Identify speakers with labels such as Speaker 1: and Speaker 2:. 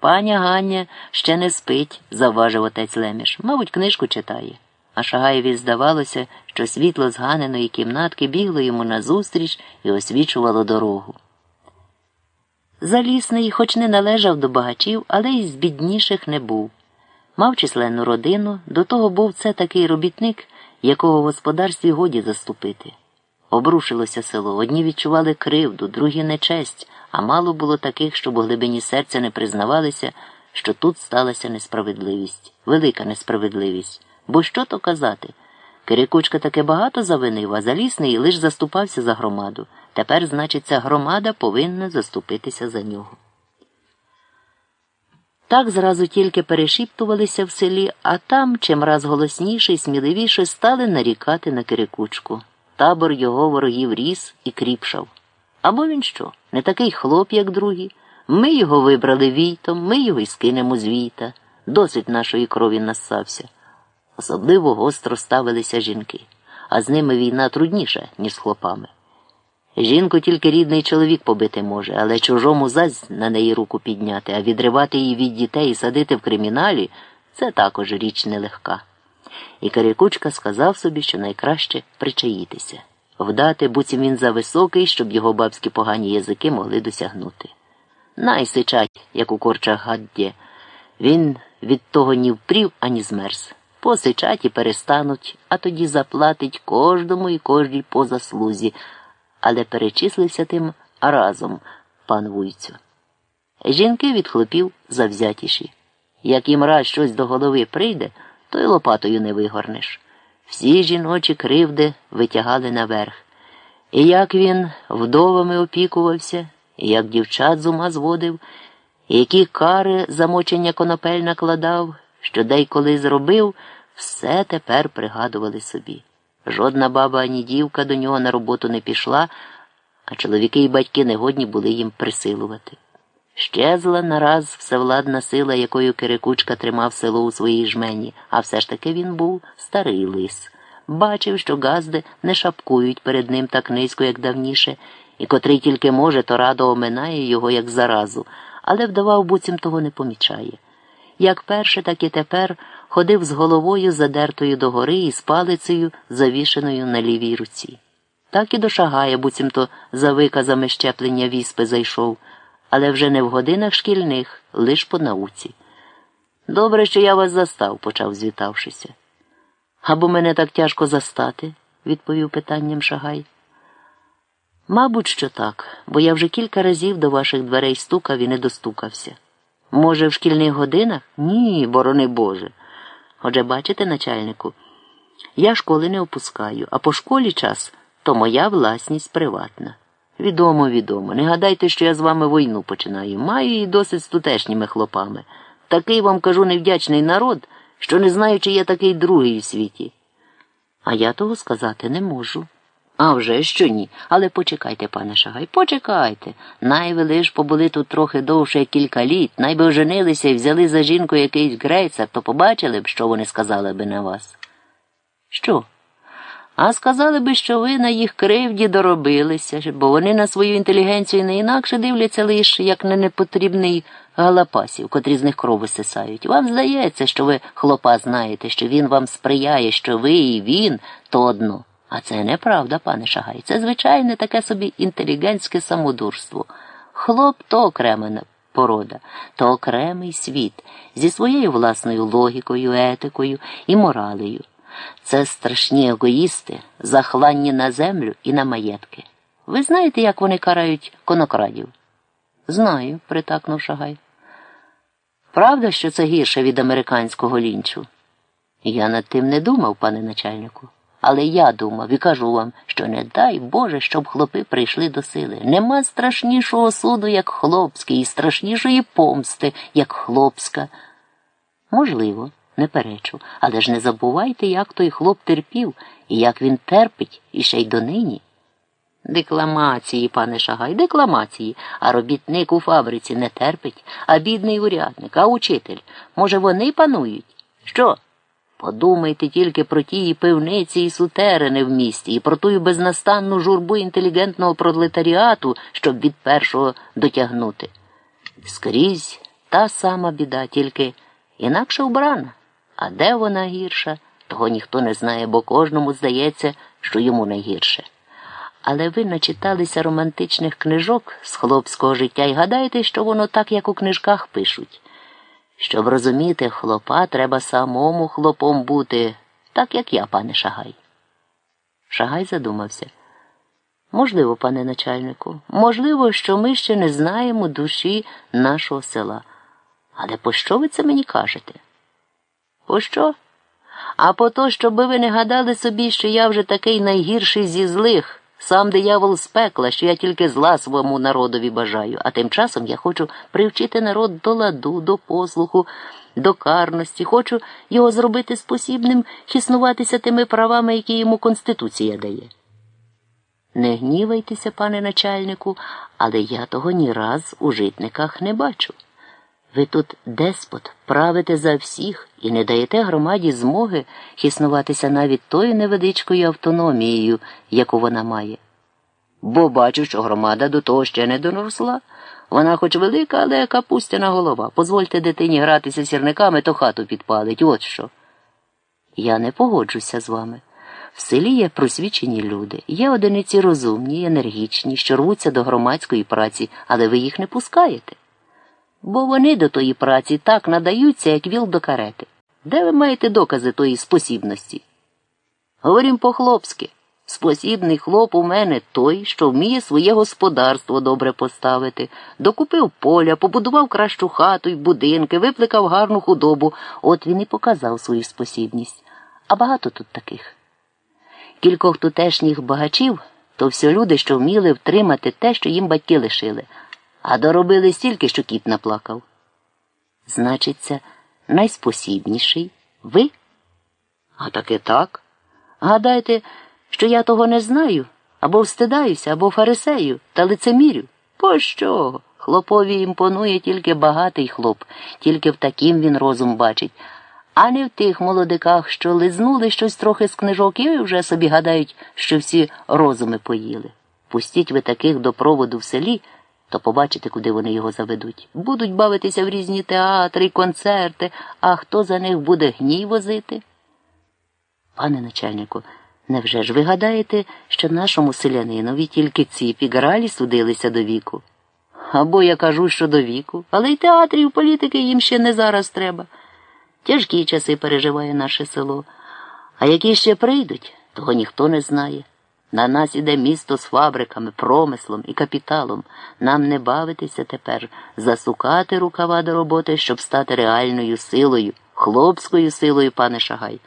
Speaker 1: Паня Ганя ще не спить, завважив отець Леміш. Мабуть, книжку читає. А Шагаєві здавалося, що світло з Ганиної кімнатки бігло йому назустріч і освічувало дорогу. Залісний, хоч не належав до багачів, але й з бідніших не був. Мав численну родину, до того був це такий робітник, якого в господарстві годі заступити. Обрушилося село, одні відчували кривду, другі нечесть, а мало було таких, щоб у глибині серця не признавалися, що тут сталася несправедливість, велика несправедливість. Бо що то казати? Кирикучка таки багато завинив, а залісний лиш заступався за громаду. Тепер, значить, ця громада повинна заступитися за нього. Так зразу тільки перешіптувалися в селі, а там, чим раз голосніше і сміливіше, стали нарікати на Кирикучку. Табор його ворогів ріс і кріпшав. Або він що, не такий хлоп, як другі. Ми його вибрали війтом, ми його й скинемо з війта. Досить нашої крові насався. Особливо гостро ставилися жінки, а з ними війна трудніша, ніж з хлопами. Жінку тільки рідний чоловік побити може, але чужому зась на неї руку підняти, а відривати її від дітей і садити в криміналі це також річ нелегка. І Карикучка сказав собі, що найкраще причаїтися, вдати, буцім він зависокий, щоб його бабські погані язики могли досягнути. Най сичать, як у корчах гаддє. Він від того ні впрів, ані змерз. Посичать і перестануть, а тоді заплатить кожному і кожній по заслузі, але перечислився тим разом, пан вуйцю. Жінки від хлопів завзятіші. Як їм раз щось до голови прийде, то й лопатою не вигорнеш. Всі жіночі кривди витягали наверх. І як він вдовами опікувався, і як дівчат з ума зводив, і які кари замочення конопель накладав, що деколи зробив, все тепер пригадували собі. Жодна баба ані дівка до нього на роботу не пішла, а чоловіки і батьки негодні були їм присилувати. Щезла нараз всевладна сила, якою Кирикучка тримав село у своїй жмені, а все ж таки він був старий лис. Бачив, що газди не шапкують перед ним так низько, як давніше, і котрий тільки може, то радо оминає його, як заразу, але вдавав, буцім того не помічає. Як перше, так і тепер ходив з головою, задертою догори і з палицею, завішеною на лівій руці. Так і до Шагая, буцімто за виказами щеплення віспи зайшов але вже не в годинах шкільних, лиш по науці. Добре, що я вас застав, почав звітавшися. Або мене так тяжко застати, відповів питанням Шагай. Мабуть, що так, бо я вже кілька разів до ваших дверей стукав і не достукався. Може, в шкільних годинах? Ні, борони Боже. Отже, бачите, начальнику, я школи не опускаю, а по школі час то моя власність приватна. Відомо, відомо. Не гадайте, що я з вами війну починаю. Маю її досить з тутешніми хлопами. Такий вам кажу невдячний народ, що не знаю, чи є такий другий у світі. А я того сказати не можу. А вже що ні. Але почекайте, пане Шагай, почекайте. Найви лиш побули тут трохи довше кілька літ, найби оженилися і взяли за жінку якийсь грейцер, то побачили б, що вони сказали би на вас. Що? А сказали би, що ви на їх кривді доробилися, бо вони на свою інтелігенцію не інакше дивляться лише, як на непотрібний галапасів, котрі з них кров висисають. Вам здається, що ви хлопа знаєте, що він вам сприяє, що ви і він то одно. А це неправда, пане Шагай. Це звичайне таке собі інтелігентське самодурство. Хлоп то окрема порода, то окремий світ зі своєю власною логікою, етикою і моралею. Це страшні егоїсти, захланні на землю і на маєтки. Ви знаєте, як вони карають конокрадів? Знаю, притакнув Шагай. Правда, що це гірше від американського лінчу? Я над тим не думав, пане начальнику. Але я думав і кажу вам, що не дай Боже, щоб хлопи прийшли до сили. Нема страшнішого суду, як хлопський, і страшнішої помсти, як хлопська. Можливо не перечу, але ж не забувайте, як той хлоп терпів і як він терпить іще й донині. Декламації, пане Шагай, декламації, а робітник у фабриці не терпить, а бідний урядник, а учитель. Може, вони панують? Що? Подумайте тільки про ті пивниці і сутерини в місті, і про ту безнастанну журбу інтелігентного пролетаріату, щоб від першого дотягнути. Скрізь та сама біда, тільки інакше вбрана. А де вона гірша, того ніхто не знає, бо кожному здається, що йому найгірше. Але ви начиталися романтичних книжок з хлопського життя і гадаєте, що воно так, як у книжках пишуть. Щоб розуміти хлопа, треба самому хлопом бути, так як я, пане Шагай. Шагай задумався. Можливо, пане начальнику, можливо, що ми ще не знаємо душі нашого села. Але пощо ви це мені кажете? Пощо? А по то, щоб ви не гадали собі, що я вже такий найгірший зі злих, сам диявол з пекла, що я тільки зла своєму народові бажаю, а тим часом я хочу привчити народ до ладу, до послуху, до карності, хочу його зробити спосібним хіснуватися тими правами, які йому Конституція дає. Не гнівайтеся, пане начальнику, але я того ні раз у житниках не бачу. Ви тут деспот, правите за всіх і не даєте громаді змоги хіснуватися навіть тою невеличкою автономією, яку вона має. Бо бачу, що громада до того ще не доросла. Вона хоч велика, але капустяна голова. Позвольте дитині гратися сірниками, то хату підпалить. От що. Я не погоджуся з вами. В селі є просвічені люди, є одиниці розумні, енергічні, що рвуться до громадської праці, але ви їх не пускаєте. Бо вони до тої праці так надаються, як віл до карети. Де ви маєте докази тої спосібності? Говорім по-хлопськи. Спосібний хлоп у мене той, що вміє своє господарство добре поставити, докупив поля, побудував кращу хату й будинки, випликав гарну худобу. От він і показав свою спосібність. А багато тут таких. Кількох тутешніх багачів то все люди, що вміли втримати те, що їм батьки лишили, а доробили стільки, що кіт наплакав. Значиться, найспосібніший ви? А таки так. Гадайте, що я того не знаю, або встидаюся, або фарисею та лицемірю. Пощо? Хлопові імпонує тільки багатий хлоп, тільки в таким він розум бачить, а не в тих молодиках, що лизнули щось трохи з книжок і вже собі гадають, що всі розуми поїли. Пустіть ви таких до проводу в селі, то побачите, куди вони його заведуть. Будуть бавитися в різні театри й концерти, а хто за них буде гній возити? Пане начальнику, невже ж ви гадаєте, що нашому селянинові тільки ці пігралі судилися до віку? Або я кажу, що до віку, але й театрів політики їм ще не зараз треба. Тяжкі часи переживає наше село, а які ще прийдуть, того ніхто не знає. На нас іде місто з фабриками, промислом і капіталом. Нам не бавитися тепер, засукати рукава до роботи, щоб стати реальною силою, хлопською силою, пане Шагай.